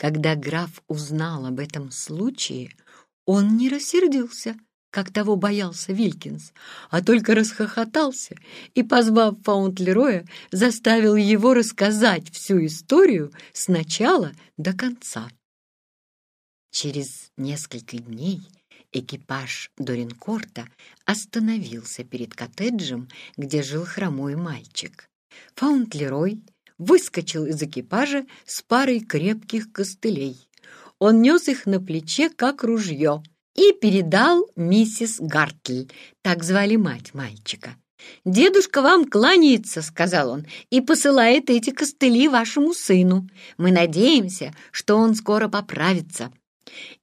Когда граф узнал об этом случае, он не рассердился, как того боялся Вилькинс, а только расхохотался и, позвав Фаунтлероя, заставил его рассказать всю историю с начала до конца. Через несколько дней экипаж Доринкорта остановился перед коттеджем, где жил хромой мальчик. Фаунтлерой выскочил из экипажа с парой крепких костылей. Он нес их на плече, как ружье, и передал миссис Гартль, так звали мать мальчика. «Дедушка вам кланяется», — сказал он, — «и посылает эти костыли вашему сыну. Мы надеемся, что он скоро поправится».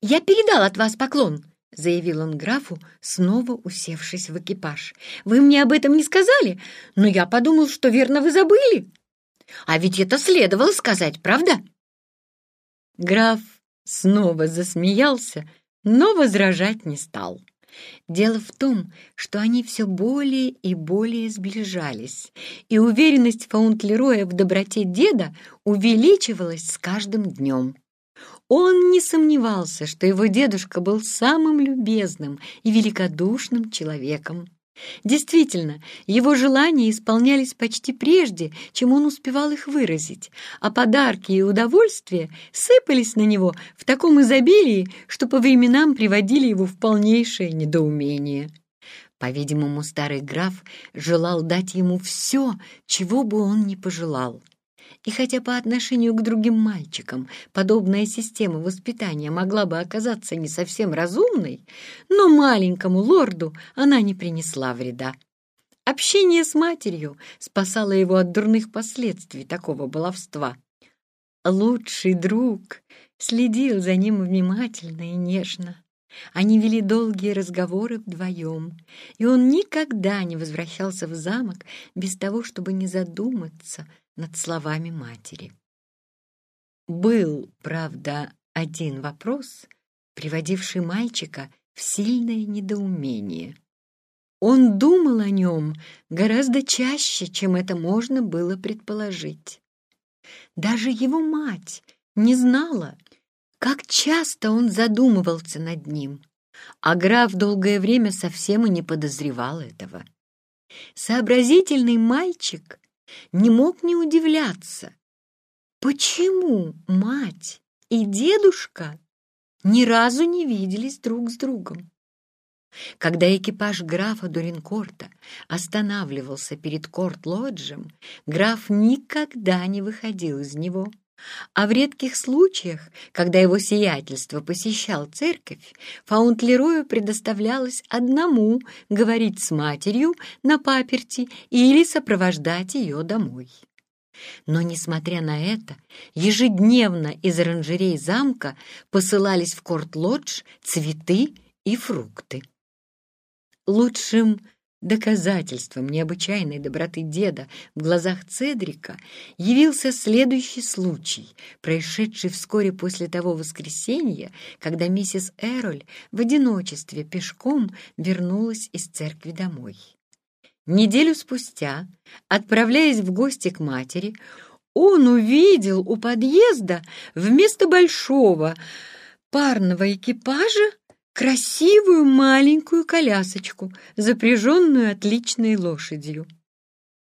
«Я передал от вас поклон», — заявил он графу, снова усевшись в экипаж. «Вы мне об этом не сказали, но я подумал, что верно вы забыли. А ведь это следовало сказать, правда?» Граф снова засмеялся, но возражать не стал. Дело в том, что они все более и более сближались, и уверенность Фаунтлероя в доброте деда увеличивалась с каждым днем. Он не сомневался, что его дедушка был самым любезным и великодушным человеком. Действительно, его желания исполнялись почти прежде, чем он успевал их выразить, а подарки и удовольствия сыпались на него в таком изобилии, что по временам приводили его в полнейшее недоумение. По-видимому, старый граф желал дать ему все, чего бы он ни пожелал. И хотя по отношению к другим мальчикам подобная система воспитания могла бы оказаться не совсем разумной, но маленькому лорду она не принесла вреда. Общение с матерью спасало его от дурных последствий такого баловства. Лучший друг следил за ним внимательно и нежно. Они вели долгие разговоры вдвоем, и он никогда не возвращался в замок без того, чтобы не задуматься над словами матери. Был, правда, один вопрос, приводивший мальчика в сильное недоумение. Он думал о нем гораздо чаще, чем это можно было предположить. Даже его мать не знала, как часто он задумывался над ним, а граф долгое время совсем и не подозревал этого. Сообразительный мальчик не мог не удивляться, почему мать и дедушка ни разу не виделись друг с другом. Когда экипаж графа Дуринкорта останавливался перед Корт-Лоджем, граф никогда не выходил из него. А в редких случаях, когда его сиятельство посещал церковь, Фаунтлерою предоставлялось одному говорить с матерью на паперти или сопровождать ее домой. Но, несмотря на это, ежедневно из оранжерей замка посылались в Корт-Лодж цветы и фрукты. Лучшим Доказательством необычайной доброты деда в глазах Цедрика явился следующий случай, происшедший вскоре после того воскресенья, когда миссис Эроль в одиночестве пешком вернулась из церкви домой. Неделю спустя, отправляясь в гости к матери, он увидел у подъезда вместо большого парного экипажа красивую маленькую колясочку, запряженную отличной лошадью.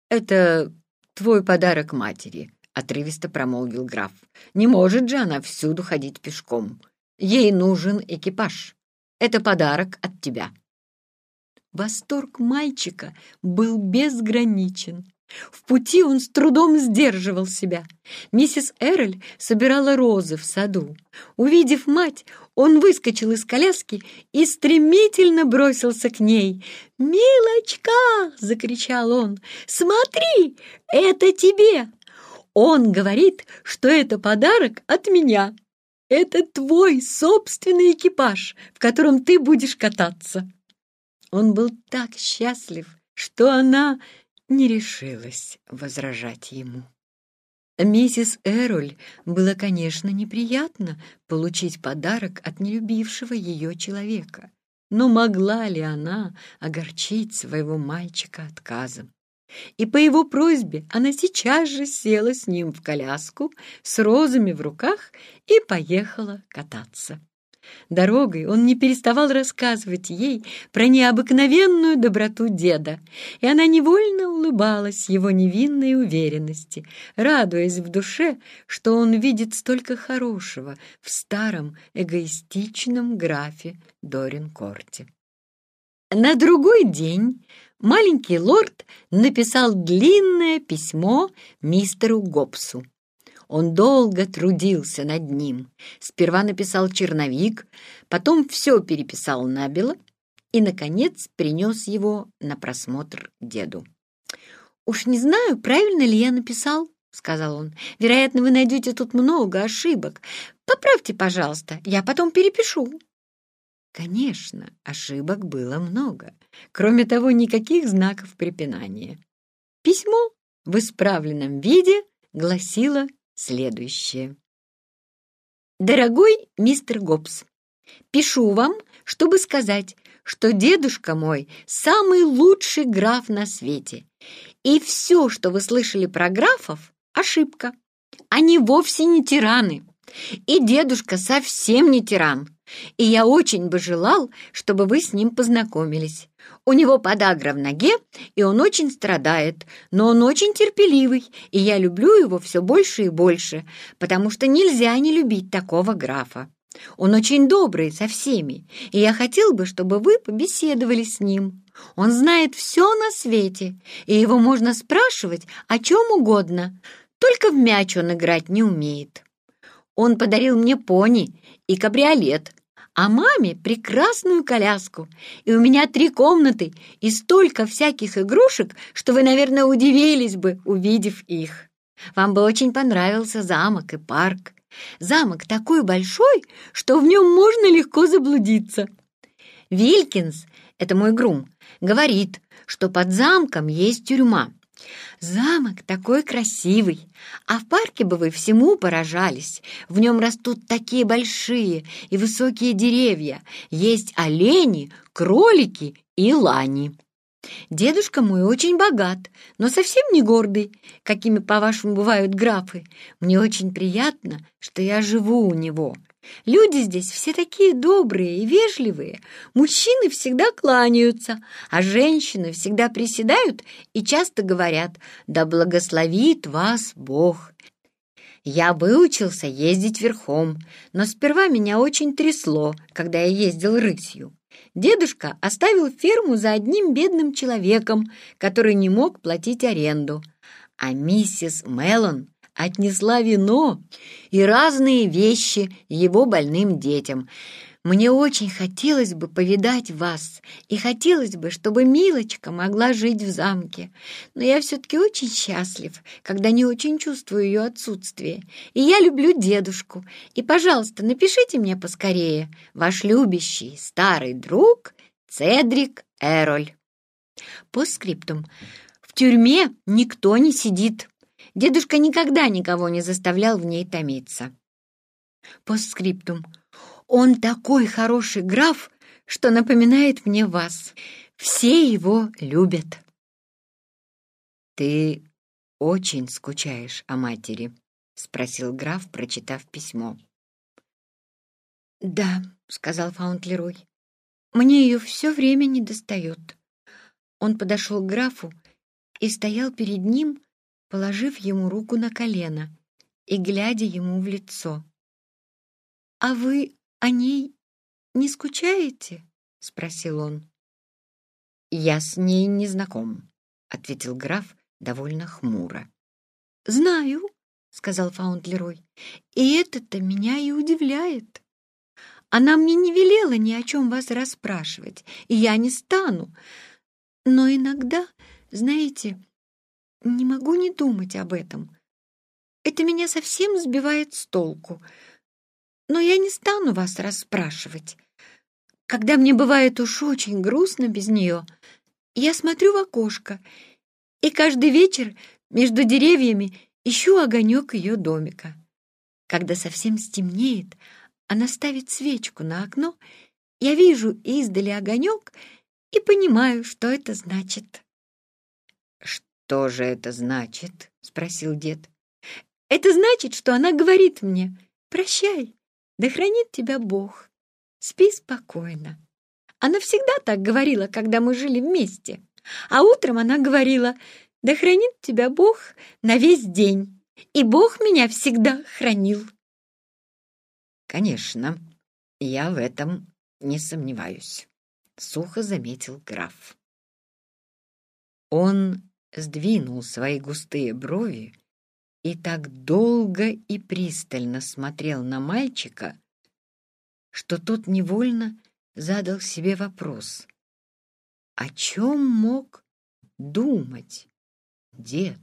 «Это твой подарок матери», — отрывисто промолвил граф. «Не может же она всюду ходить пешком. Ей нужен экипаж. Это подарок от тебя». Восторг мальчика был безграничен. В пути он с трудом сдерживал себя. Миссис Эрель собирала розы в саду. Увидев мать, он выскочил из коляски и стремительно бросился к ней. «Милочка!» — закричал он. «Смотри, это тебе! Он говорит, что это подарок от меня. Это твой собственный экипаж, в котором ты будешь кататься». Он был так счастлив, что она не решилась возражать ему. Миссис Эроль было, конечно, неприятно получить подарок от нелюбившего ее человека, но могла ли она огорчить своего мальчика отказом? и по его просьбе она сейчас же села с ним в коляску с розами в руках и поехала кататься. Дорогой он не переставал рассказывать ей про необыкновенную доброту деда, и она невольно улыбалась его невинной уверенности, радуясь в душе, что он видит столько хорошего в старом эгоистичном графе Доринкорте. На другой день маленький лорд написал длинное письмо мистеру Гобсу. Он долго трудился над ним. Сперва написал черновик, потом все переписал набело и, наконец, принес его на просмотр деду. «Уж не знаю, правильно ли я написал», — сказал он. «Вероятно, вы найдете тут много ошибок. Поправьте, пожалуйста, я потом перепишу». Конечно, ошибок было много. Кроме того, никаких знаков препинания. Письмо в исправленном виде гласило следующее. «Дорогой мистер Гоббс, пишу вам, чтобы сказать, что дедушка мой самый лучший граф на свете, и все, что вы слышали про графов, ошибка. Они вовсе не тираны, и дедушка совсем не тиран, и я очень бы желал, чтобы вы с ним познакомились. У него подагра в ноге, и он очень страдает, но он очень терпеливый, и я люблю его все больше и больше, потому что нельзя не любить такого графа. Он очень добрый со всеми, и я хотел бы, чтобы вы побеседовали с ним. Он знает все на свете, и его можно спрашивать о чем угодно, только в мяч он играть не умеет. Он подарил мне пони и кабриолет, а маме прекрасную коляску. И у меня три комнаты и столько всяких игрушек, что вы, наверное, удивились бы, увидев их. Вам бы очень понравился замок и парк. Замок такой большой, что в нем можно легко заблудиться. Вилькинс, это мой грум, говорит, что под замком есть тюрьма. Замок такой красивый, а в парке бы вы всему поражались. В нем растут такие большие и высокие деревья, есть олени, кролики и лани. Дедушка мой очень богат, но совсем не гордый, какими, по-вашему, бывают графы. Мне очень приятно, что я живу у него. Люди здесь все такие добрые и вежливые. Мужчины всегда кланяются, а женщины всегда приседают и часто говорят «Да благословит вас Бог». Я выучился ездить верхом, но сперва меня очень трясло, когда я ездил рысью. Дедушка оставил ферму за одним бедным человеком, который не мог платить аренду. А миссис Меллон отнесла вино и разные вещи его больным детям. Мне очень хотелось бы повидать вас, и хотелось бы, чтобы Милочка могла жить в замке. Но я все-таки очень счастлив, когда не очень чувствую ее отсутствие. И я люблю дедушку. И, пожалуйста, напишите мне поскорее. Ваш любящий старый друг Цедрик Эроль. По скриптум. В тюрьме никто не сидит. Дедушка никогда никого не заставлял в ней томиться. Постскриптум. Он такой хороший граф, что напоминает мне вас. Все его любят. Ты очень скучаешь о матери, спросил граф, прочитав письмо. Да, сказал Фаунтлерой. Мне ее все время не достает. Он подошел к графу и стоял перед ним, положив ему руку на колено и глядя ему в лицо. «А вы о ней не скучаете?» — спросил он. «Я с ней не знаком», — ответил граф довольно хмуро. «Знаю», — сказал Фаунтлерой, — «и это-то меня и удивляет. Она мне не велела ни о чем вас расспрашивать, и я не стану. Но иногда, знаете, не могу не думать об этом. Это меня совсем сбивает с толку. Но я не стану вас расспрашивать. Когда мне бывает уж очень грустно без нее, я смотрю в окошко, и каждый вечер между деревьями ищу огонек ее домика. Когда совсем стемнеет, она ставит свечку на окно, я вижу издали огонек и понимаю, что это значит. «Что же это значит?» — спросил дед. «Это значит, что она говорит мне, прощай, да хранит тебя Бог, спи спокойно». Она всегда так говорила, когда мы жили вместе. А утром она говорила, да хранит тебя Бог на весь день. И Бог меня всегда хранил. Конечно, я в этом не сомневаюсь, сухо заметил граф. Он сдвинул свои густые брови и так долго и пристально смотрел на мальчика, что тот невольно задал себе вопрос, о чем мог думать дед?